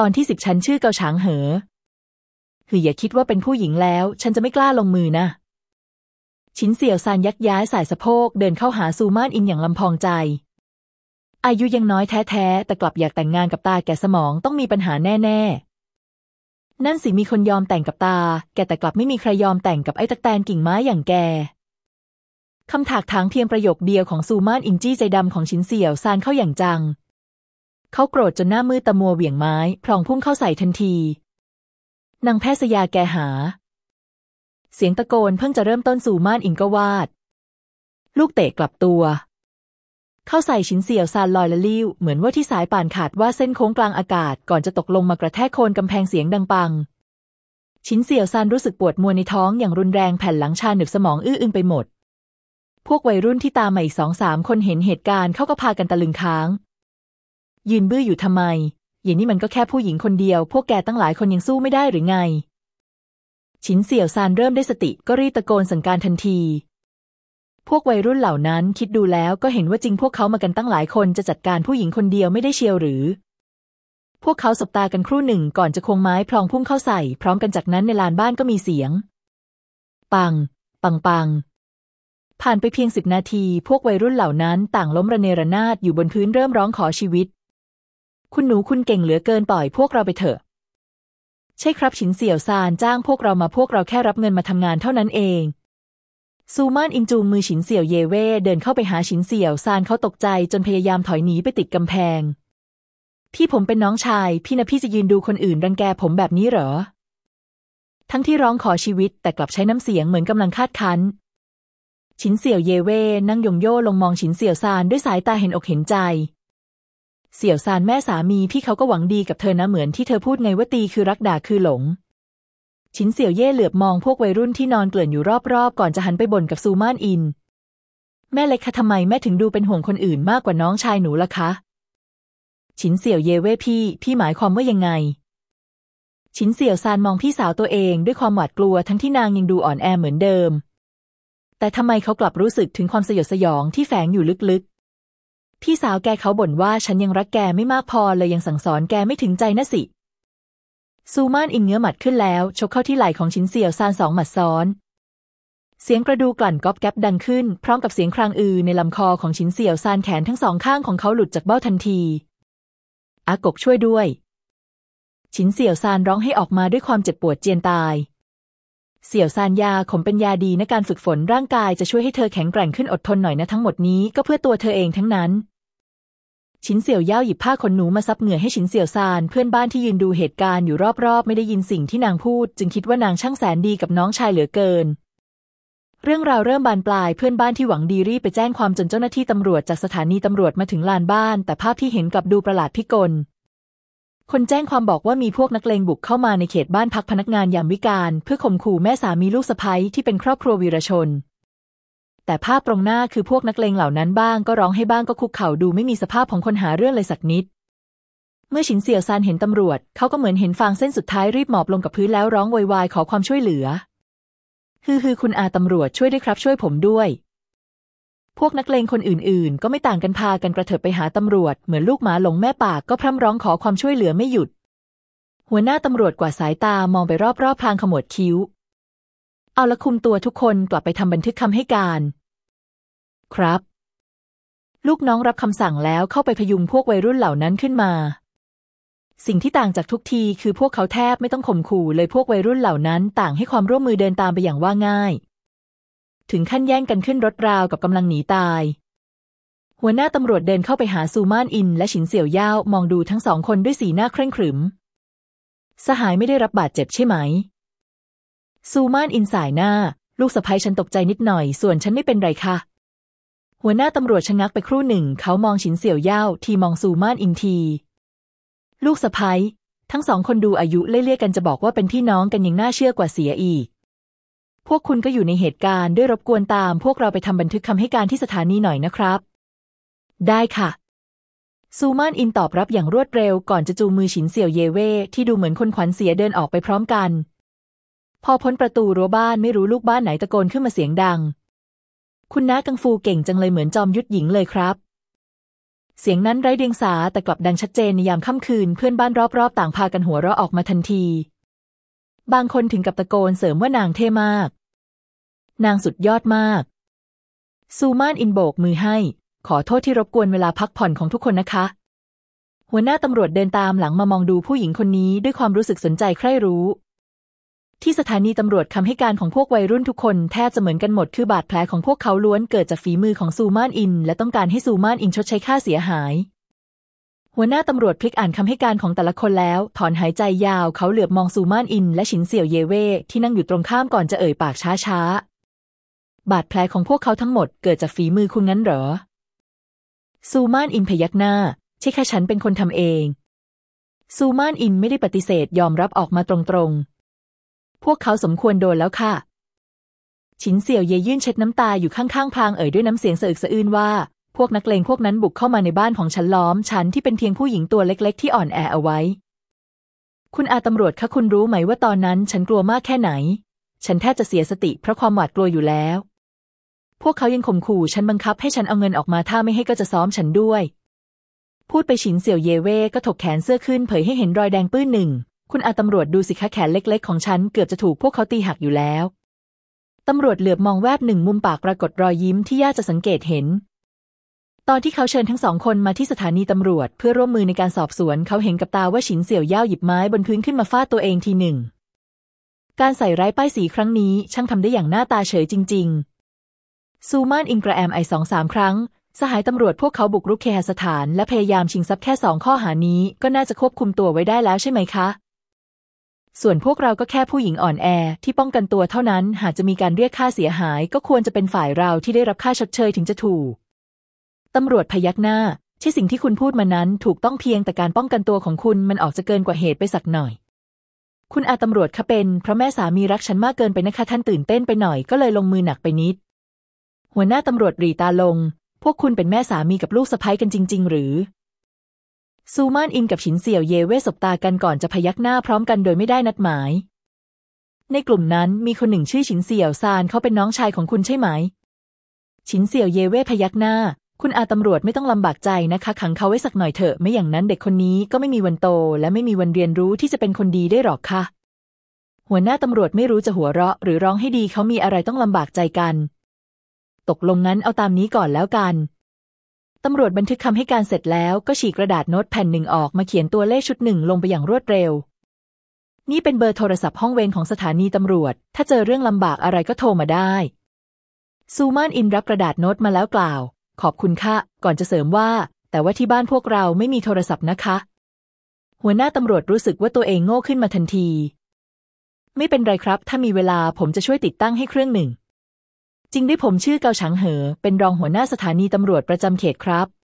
ตอนที่สิบฉันชื่อเกาฉางเหอ คืออย่าคิดว่าเป็นผู้หญิงแล้ว ฉันจะไม่กล้าลงมือนะชินเสี่ยวซานยักย้ายสายสะโพกเดินเข้าหาซูมานอินอย่างลำพองใจ อายุยังน้อยแท้ๆ แต่กลับอยากแต่งงานกับตาแก่สมองต้องมีปัญหาแน่ ๆ นั่นสิมีคนยอมแต่งกับตา แกแต่กลับไม่มีใครยอมแต่งกับไอ้ตะแตนกิ่งไม้อย่างแกคำถากถางเพียงประโยคเดียวของซูมานอินจี้ใจดำของชินเสี่ยวซานเข้าอย่างจัง เขาโกรธจนหน้ามืดตะมัวเหวี่ยงไม้พลองพุ่งเข้าใส่ทันทีนางแพทย์สยาแกหา เสียงตะโกนเพิ่งจะเริ่มต้นสู่ม่านอิงก็วาด ลูกเตะกลับตัว เข้าใส่ชิ้นเสี่ยวซานลอยละลิ้ว เหมือนว่าที่สายป่านขาดว่าเส้นโค้งกลางอากาศก่อนจะตกลงมากระแทกโคนกำแพงเสียงดังปัง ชิ้นเสี่ยวซานรู้สึกปวดมวในท้องอย่างรุนแรงแผ่นหลังชาหนึบสมองอื้ออึงไปหมด พวกวัยรุ่นที่ตามมาอีกสองสามคนเห็นเหตุการณ์เขาก็พากันตะลึงค้าง ยืนบื้ออยู่ทำไม อย่างนี้มันก็แค่ผู้หญิงคนเดียว พวกแกตั้งหลายคนยังสู้ไม่ได้หรือไง ฉินเสี่ยวซานเริ่มได้สติก็รีบตะโกนสั่งการทันที พวกวัยรุ่นเหล่านั้นคิดดูแล้วก็เห็นว่าจริงพวกเขามากันตั้งหลายคนจะจัดการผู้หญิงคนเดียวไม่ได้เชียวหรือ พวกเขาสบตากันครู่หนึ่งก่อนจะควงไม้พลองพุ่งเข้าใส่ พร้อมกันจากนั้นในลานบ้านก็มีเสียง ปัง ปังปังผ่านไปเพียงสิบนาที พวกวัยรุ่นเหล่านั้นต่างล้มระเนระนาดอยู่บนพื้นเริ่มร้องขอชีวิต คุณหนูคุณเก่งเหลือเกินปล่อยพวกเราไปเถอะ ใช่ครับฉินเสี่ยวซานจ้างพวกเรามาพวกเราแค่รับเงินมาทำงานเท่านั้นเอง ซูมานอินจูงมือฉินเสี่ยวเยเว่เดินเข้าไปหาฉินเสี่ยวซานเขาตกใจจนพยายามถอยหนีไปติดกำแพง พี่ผมเป็นน้องชาย พี่นะพี่จะยืนดูคนอื่นรังแกผมแบบนี้เหรอ ทั้งที่ร้องขอชีวิตแต่กลับใช้น้ำเสียงเหมือนกำลังคาดคั้นฉินเสี่ยวเยเว่นั่งยงโย่ลงมองฉินเสี่ยวซานด้วยสายตาเห็นอกเห็นใจ เสี่ยวซานแม่สามีพี่เขาก็หวังดีกับเธอนะเหมือนที่เธอพูดไงว่าตีคือรักด่าคือหลง ชินเสี่ยวเย่เหลือบมองพวกวัยรุ่นที่นอนเกลื่อนอยู่รอบๆ ก่อนจะหันไปบ่นกับซูมานอิน แม่เล็กคะทำไมแม่ถึงดูเป็นห่วงคนอื่นมากกว่าน้องชายหนูล่ะคะ ชินเสี่ยวเย่เว่พี่ พี่หมายความว่ายังไง ชินเสี่ยวซานมองพี่สาวตัวเองด้วยความหวาดกลัวทั้งที่นางยังดูอ่อนแอเหมือนเดิม แต่ทำไมเขากลับรู้สึกถึงความสยดสยองที่แฝงอยู่ลึกๆ พี่สาวแกเขาบ่นว่าฉันยังรักแกไม่มากพอเลยยังสั่งสอนแกไม่ถึงใจนะสิ ซูมานอิงเงื้อหมัดขึ้นแล้วชกเข้าที่ไหล่ของชินเสี่ยวซานสองหมัดซ้อน เสียงกระดูกลั่นก๊อบแก๊บดังขึ้น พร้อมกับเสียงครางอือในลำคอของชินเสี่ยวซานแขนทั้งสองข้างของเขาหลุดจากเบ้าทันทีอากกช่วยด้วย ชินเสี่ยวซานร้องให้ออกมาด้วยความเจ็บปวดเจียนตาย เสี่ยวซานยาขมเป็นยาดีในการฝึกฝนร่างกายจะช่วยให้เธอแข็งแกร่งขึ้นอดทนหน่อยนะทั้งหมดนี้ก็เพื่อตัวเธอเองทั้งนั้น ชินเสี่ยวย่าหยิบผ้าขนหนูมาซับเหงื่อให้ชินเสี่ยวซาน เพื่อนบ้านที่ยืนดูเหตุการณ์อยู่รอบๆ ไม่ได้ยินสิ่งที่นางพูด จึงคิดว่านางช่างแสนดีกับน้องชายเหลือเกิน เรื่องราวเริ่มบานปลายเพื่อนบ้านที่หวังดีรีบไปแจ้งความจนเจ้าหน้าที่ตำรวจจากสถานีตำรวจมาถึงลานบ้าน แต่ภาพที่เห็นกลับดูประหลาดพิกลคนแจ้งความบอกว่ามีพวกนักเลงบุกเข้ามาในเขตบ้านพักพนักงานยามวิกาลเพื่อข่มขู่แม่สามีลูกสะใภ้ที่เป็นครอบครัววีรชน แต่ภาพตรงหน้าคือพวกนักเลงเหล่านั้นบ้างก็ร้องให้บ้างก็คุกเข่าดูไม่มีสภาพของคนหาเรื่องเลยสักนิด เมื่อฉินเสี่ยวซานเห็นตำรวจ เขาก็เหมือนเห็นฟางเส้นสุดท้ายรีบหมอบลงกับพื้นแล้วร้องวอยวายขอความช่วยเหลือฮือฮือคุณอาตำรวจช่วยด้วยครับช่วยผมด้วย พวกนักเลงคนอื่นๆ ก็ไม่ต่างกันพากันกระเถิบไปหาตำรวจเหมือนลูกหมาหลงแม่ปากก็พร่ำร้องขอความช่วยเหลือไม่หยุด หัวหน้าตำรวจกว่าสายตามองไปรอบๆพลางขมวดคิ้ว เอาละคุมตัวทุกคนกลับไปทำบันทึกคำให้การ ครับ ลูกน้องรับคำสั่งแล้วเข้าไปพยุงพวกวัยรุ่นเหล่านั้นขึ้นมา สิ่งที่ต่างจากทุกทีคือพวกเขาแทบไม่ต้องข่มขู่เลยพวกวัยรุ่นเหล่านั้นต่างให้ความร่วมมือเดินตามไปอย่างว่าง่าย ถึงขั้นแย่งกันขึ้นรถราวกับกำลังหนีตาย หัวหน้าตำรวจเดินเข้าไปหาซูมานอิน และฉินเสี่ยวย่าวมองดูทั้งสองคนด้วยสีหน้าเคร่งขรึม สหายไม่ได้รับบาดเจ็บใช่ไหม ซูมานอินสายหน้า ลูกสะพ้ยฉันตกใจนิดหน่อย ส่วนฉันไม่เป็นไรค่ะ หัวหน้าตำรวจชะงักไปครู่หนึ่ง เขามองฉินเสี่ยวเย่าทีมองซูมานอินที ลูกสะพ้ยทั้งสองคนดูอายุเล่ยกันจะบอกว่าเป็นพี่น้องกันยังน่าเชื่อกว่าเสียอีก พวกคุณก็อยู่ในเหตุการณ์ด้วยรบกวนตาม พวกเราไปทำบันทึกคำให้การที่สถานีหน่อยนะครับ ได้ค่ะซูมานอินตอบรับอย่างรวดเร็วก่อนจะจูงมือฉินเสี่ยวเยเว่ที่ดูเหมือนคนขวัญเสียเดินออกไปพร้อมกัน พอพ้นประตูรั้วบ้านไม่รู้ลูกบ้านไหนตะโกนขึ้นมาเสียงดัง คุณน้ากังฟูเก่งจังเลยเหมือนจอมยุทธหญิงเลยครับ เสียงนั้นไร้เดียงสาแต่กลับดังชัดเจนในยามค่ำคืนเพื่อนบ้านรอบๆ ต่างพากันหัวเราะออกมาทันที บางคนถึงกับตะโกนเสริมว่านางเท่มาก นางสุดยอดมาก ซูมานอินโบกมือให้ ขอโทษที่รบกวนเวลาพักผ่อนของทุกคนนะคะ หัวหน้าตำรวจเดินตามหลังมามองดูผู้หญิงคนนี้ด้วยความรู้สึกสนใจใคร่รู้ ที่สถานีตำรวจคำให้การของพวกวัยรุ่นทุกคนแทบจะเหมือนกันหมดคือบาดแผลของพวกเขาล้วนเกิดจากฝีมือของซูมานอิน และต้องการให้ซูมานอินชดใช้ค่าเสียหาย หัวหน้าตำรวจพลิกอ่านคำให้การของแต่ละคนแล้ว ถอนหายใจยาวเขาเหลือบมองซูมานอิน และฉินเสี่ยวเยเว่ที่นั่งอยู่ตรงข้ามก่อนจะเอ่ยปากช้าๆ บาดแผลของพวกเขาทั้งหมดเกิดจากฝีมือคุณงั้นเหรอ ซูมานอินพยักหน้าใช่แค่ฉันเป็นคนทำเอง ซูมานอินไม่ได้ปฏิเสธยอมรับออกมาตรงๆ พวกเขาสมควรโดนแล้วค่ะ ฉินเสี่ยวเยยื่นเช็ดน้ำตาอยู่ข้างๆพางเอ่ยด้วยน้ำเสียงสะอึกสะอื้นว่า พวกนักเลงพวกนั้นบุกเข้ามาในบ้านของฉันล้อม ฉันที่เป็นเพียงผู้หญิงตัวเล็ก ๆ ที่อ่อนแอเอาไว้ คุณอาตำรวจคะคุณรู้ไหมว่าตอนนั้นฉันกลัวมากแค่ไหน ฉันแทบจะเสียสติเพราะความหวาดกลัวอยู่แล้ว พวกเขายังข่มขู่ฉันบังคับให้ฉันเอาเงินออกมาถ้าไม่ให้ก็จะซ้อมฉันด้วย พูดไปฉินเสี่ยวเยเว่ก็ถกแขนเสื้อขึ้นเผยให้เห็นรอยแดงปื้นหนึ่ง คุณอาตำรวจดูสิคะแขนเล็กๆ ของฉันเกือบจะถูกพวกเขาตีหักอยู่แล้ว ตำรวจเหลือบมองแวบหนึ่งมุมปากปรากฏรอยยิ้มที่ยากจะสังเกตเห็น ตอนที่เขาเชิญทั้งสองคนมาที่สถานีตำรวจเพื่อร่วมมือในการสอบสวน เขาเห็นกับตาว่าฉินเสี่ยวย่าหยิบไม้บนพื้นขึ้นมาฟาดตัวเองทีหนึ่ง การใส่ร้ายป้ายสีครั้งนี้ช่างทำได้อย่างหน้าตาเฉยจริง ๆ ซูมานอิงกระแอมไอสองสามครั้งสหายตำรวจพวกเขาบุกรุกเคหสถาน และพยายามชิงทรัพย์แค่สองข้อหานี้ก็น่าจะควบคุมตัวไว้ได้แล้วใช่ไหมคะ ส่วนพวกเราก็แค่ผู้หญิงอ่อนแอที่ป้องกันตัวเท่านั้น หากจะมีการเรียกค่าเสียหาย ก็ควรจะเป็นฝ่ายเราที่ได้รับค่าชดเชยถึงจะถูก ตำรวจพยักหน้า ที่สิ่งที่คุณพูดมานั้นถูกต้องเพียงแต่การป้องกันตัวของคุณมันออกจะเกินกว่าเหตุไปสักหน่อย คุณอาตำรวจคะเป็น เพราะแม่สามีรักฉันมากเกินไปนะคะท่านตื่นเต้นไปหน่อยก็เลยลงมือหนักไปนิด หัวหน้าตำรวจรีตาลง พวกคุณเป็นแม่สามีกับลูกสะใภ้กันจริง ๆ หรือ ซูมานอินกับฉินเสี่ยวเยเว่สบตากันก่อนจะพยักหน้าพร้อมกันโดยไม่ได้นัดหมาย ในกลุ่มนั้นมีคนหนึ่งชื่อฉินเสี่ยวซานเขาเป็นน้องชายของคุณใช่ไหม ฉินเสี่ยวเยเว่พยักหน้า คุณอาตำรวจไม่ต้องลำบากใจนะคะ ขังเขาไว้สักหน่อยเถอะไม่อย่างนั้นเด็กคนนี้ก็ไม่มีวันโต และไม่มีวันเรียนรู้ที่จะเป็นคนดีได้หรอกค่ะ หัวหน้าตำรวจไม่รู้จะหัวเราะ หรือร้องให้ดีเขามีอะไรต้องลำบากใจกัน ตกลงงั้นเอาตามนี้ก่อนแล้วกัน ตำรวจบันทึกคำให้การเสร็จแล้วก็ฉีกกระดาษโน้ตแผ่นหนึ่งออกมาเขียนตัวเลขชุดหนึ่งลงไปอย่างรวดเร็ว นี่เป็นเบอร์โทรศัพท์ห้องเวรของสถานีตำรวจ ถ้าเจอเรื่องลำบากอะไรก็โทรมาได้ ซูมานอินรับกระดาษโน้ตมาแล้วกล่าว ขอบคุณค่ะ ก่อนจะเสริมว่า แต่ว่าที่บ้านพวกเราไม่มีโทรศัพท์นะคะ หัวหน้าตำรวจรู้สึกว่าตัวเองโง่ขึ้นมาทันที ไม่เป็นไรครับ ถ้ามีเวลาผมจะช่วยติดตั้งให้เครื่องหนึ่ง จริงด้ผมชื่อเกาฉังเหอ เป็นรองหัวหน้าสถานีตำรวจประจำเขตครับ